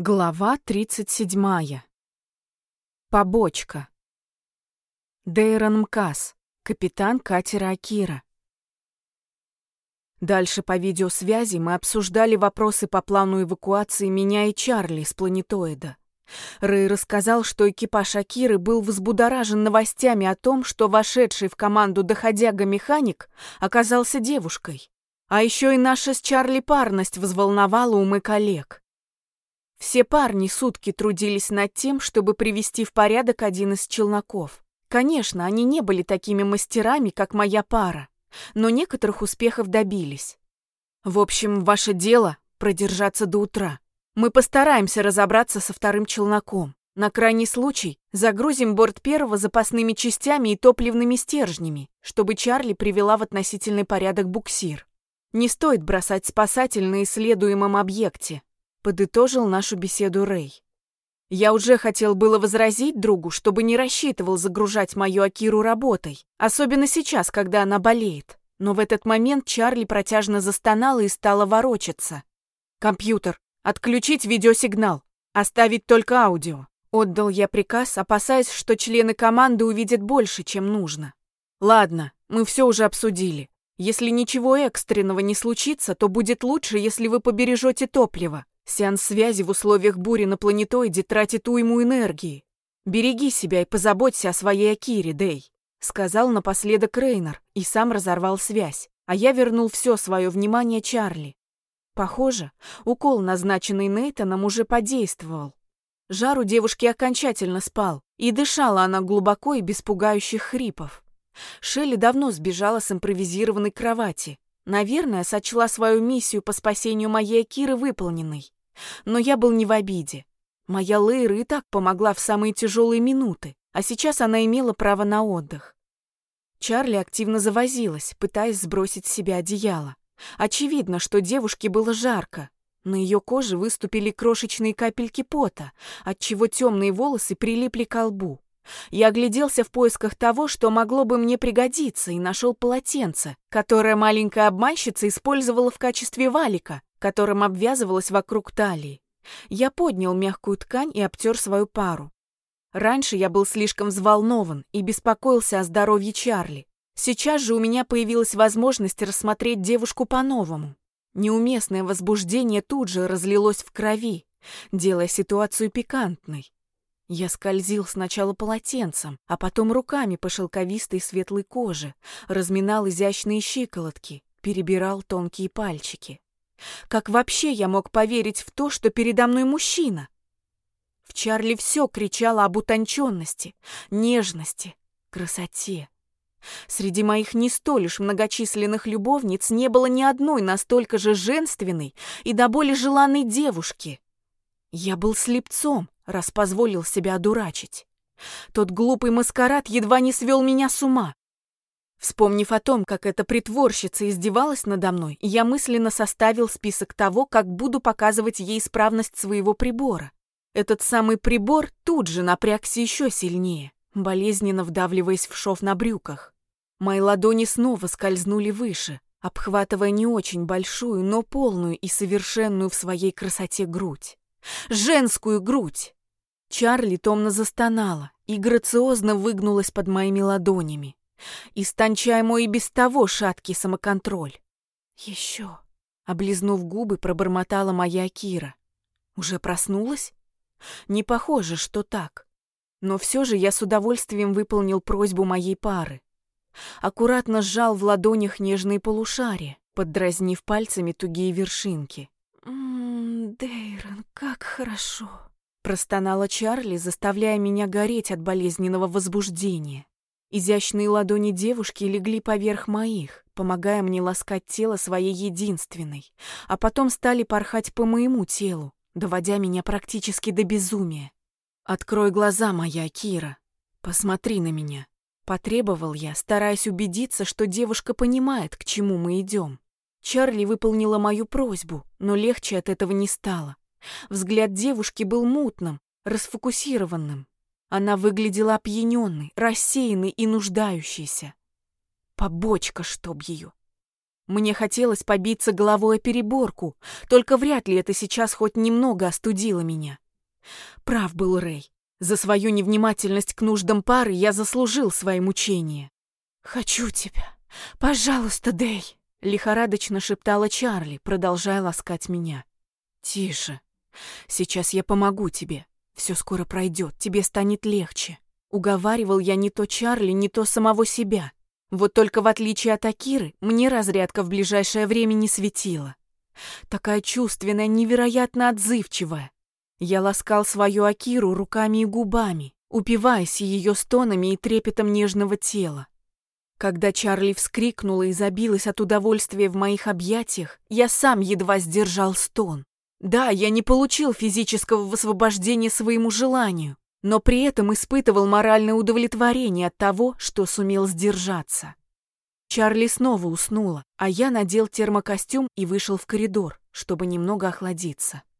Глава 37. Побочка. Дейрон Мкас, капитан катера Акира. Дальше по видеосвязи мы обсуждали вопросы по плану эвакуации меня и Чарли с планетоида. Рэй рассказал, что экипаж Акиры был взбудоражен новостями о том, что вошедший в команду доходяга-механик оказался девушкой. А еще и наша с Чарли парность взволновала умы коллег. Все парни сутки трудились над тем, чтобы привести в порядок один из челноков. Конечно, они не были такими мастерами, как моя пара, но некоторых успехов добились. В общем, ваше дело — продержаться до утра. Мы постараемся разобраться со вторым челноком. На крайний случай загрузим борт первого запасными частями и топливными стержнями, чтобы Чарли привела в относительный порядок буксир. Не стоит бросать спасатель на исследуемом объекте, Подытожил нашу беседу Рэй. Я уже хотел было возразить другу, чтобы не рассчитывал загружать мою Акиру работой, особенно сейчас, когда она болеет. Но в этот момент Чарли протяжно застонала и стала ворочаться. «Компьютер, отключить видеосигнал, оставить только аудио». Отдал я приказ, опасаясь, что члены команды увидят больше, чем нужно. «Ладно, мы все уже обсудили. Если ничего экстренного не случится, то будет лучше, если вы побережете топливо. Сеанс связи в условиях бури на планетоиде тратит уйму энергии. Береги себя и позаботься о своей Акире, Дэй, сказал напоследок Рейнер и сам разорвал связь, а я вернул все свое внимание Чарли. Похоже, укол, назначенный Нейтаном, уже подействовал. Жар у девушки окончательно спал, и дышала она глубоко и без пугающих хрипов. Шелли давно сбежала с импровизированной кровати. Наверное, сочла свою миссию по спасению моей Акиры выполненной. Но я был не в обиде. Моя Лейра и так помогла в самые тяжелые минуты, а сейчас она имела право на отдых. Чарли активно завозилась, пытаясь сбросить с себя одеяло. Очевидно, что девушке было жарко. На ее коже выступили крошечные капельки пота, отчего темные волосы прилипли к лбу. Я огляделся в поисках того, что могло бы мне пригодиться, и нашел полотенце, которое маленькая обманщица использовала в качестве валика, которым обвязывалась вокруг талии. Я поднял мягкую ткань и обтер свою пару. Раньше я был слишком взволнован и беспокоился о здоровье Чарли. Сейчас же у меня появилась возможность рассмотреть девушку по-новому. Неуместное возбуждение тут же разлилось в крови, делая ситуацию пикантной. Я скользил сначала полотенцем, а потом руками по шелковистой светлой коже, разминал изящные щиколотки, перебирал тонкие пальчики. Как вообще я мог поверить в то, что передо мной мужчина? В Чарли все кричало об утонченности, нежности, красоте. Среди моих не столь уж многочисленных любовниц не было ни одной настолько же женственной и до боли желанной девушки. Я был слепцом, раз позволил себя одурачить. Тот глупый маскарад едва не свел меня с ума. Вспомнив о том, как эта притворщица издевалась надо мной, я мысленно составил список того, как буду показывать ей исправность своего прибора. Этот самый прибор тут же напрягся еще сильнее, болезненно вдавливаясь в шов на брюках. Мои ладони снова скользнули выше, обхватывая не очень большую, но полную и совершенную в своей красоте грудь. Женскую грудь! Чарли томно застонала и грациозно выгнулась под моими ладонями истончая мой и без того шаткий самоконтроль. Еще. Облизнув губы, пробормотала моя Кира. Уже проснулась? Не похоже, что так. Но все же я с удовольствием выполнил просьбу моей пары. Аккуратно сжал в ладонях нежные полушария, поддразнив пальцами тугие вершинки. «М-м, Дейрон, как хорошо!» Простонала Чарли, заставляя меня гореть от болезненного возбуждения. Изящные ладони девушки легли поверх моих, помогая мне ласкать тело своей единственной, а потом стали порхать по моему телу, доводя меня практически до безумия. «Открой глаза, моя Кира. Посмотри на меня», — потребовал я, стараясь убедиться, что девушка понимает, к чему мы идем. Чарли выполнила мою просьбу, но легче от этого не стало. Взгляд девушки был мутным, расфокусированным, она выглядела опьяненной, рассеянной и нуждающейся. Побочка, чтоб ее. Мне хотелось побиться головой о переборку, только вряд ли это сейчас хоть немного остудило меня. Прав был Рэй. За свою невнимательность к нуждам пары я заслужил свои мучения. «Хочу тебя. Пожалуйста, Дэй!» — лихорадочно шептала Чарли, продолжая ласкать меня. «Тише. Сейчас я помогу тебе. Все скоро пройдет, тебе станет легче». Уговаривал я не то Чарли, не то самого себя. Вот только в отличие от Акиры, мне разрядка в ближайшее время не светила. Такая чувственная, невероятно отзывчивая. Я ласкал свою Акиру руками и губами, упиваясь ее стонами и трепетом нежного тела. Когда Чарли вскрикнула и забилась от удовольствия в моих объятиях, я сам едва сдержал стон. Да, я не получил физического высвобождения своему желанию, но при этом испытывал моральное удовлетворение от того, что сумел сдержаться. Чарли снова уснула, а я надел термокостюм и вышел в коридор, чтобы немного охладиться.